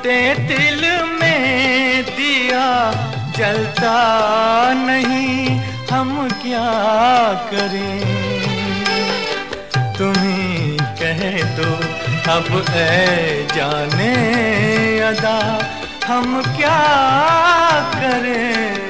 लुटे दिल में दिया जलता नहीं, हम क्या करें? तुम्ही कह दो, अब ए जाने अदा, हम क्या करें?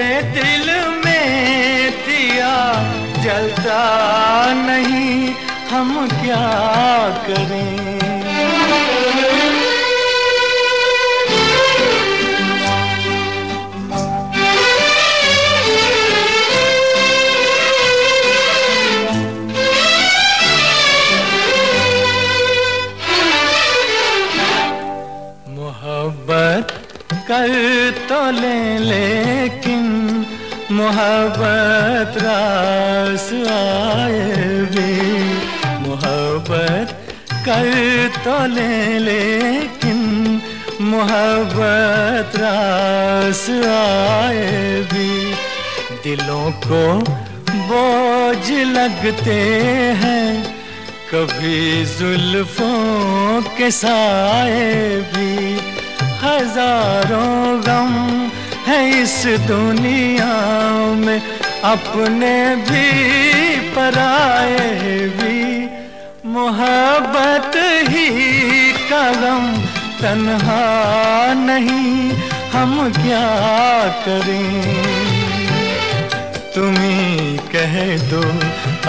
लुटे दिल में दिया जलता नहीं हम क्या करें? मोहब्बत कर तो ले लेकिन मोहब्बत रास आए भी। मोहब्बत कर तो ले, लेकिन मोहब्बत रास आए भी। दिलों को बोझ लगते हैं, कभी जुल्फों के साए भी। हज़ारों गम है इस दुनिया में, अपने भी पराए भी। मोहब्बत ही कलम तन्हा नहीं, हम क्या करें? तुम्ही कह दो,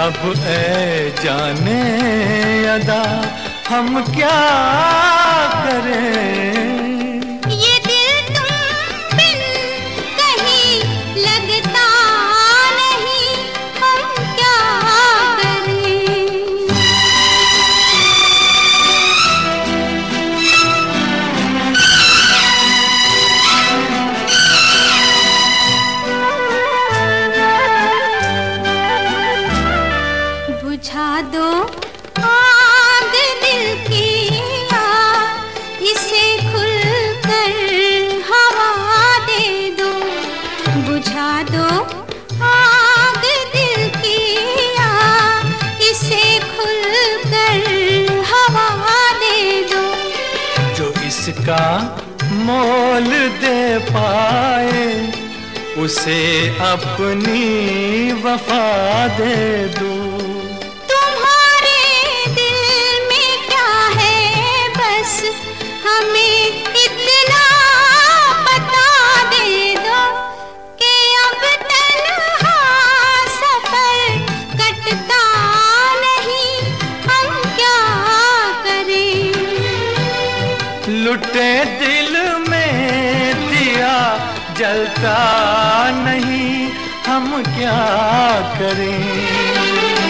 अब ए जाने अदा, हम क्या जिसका मोल दे पाए उसे अपनी वफा दे दो। जलता नहीं हम क्या करें?